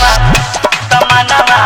तमनवा तमनवा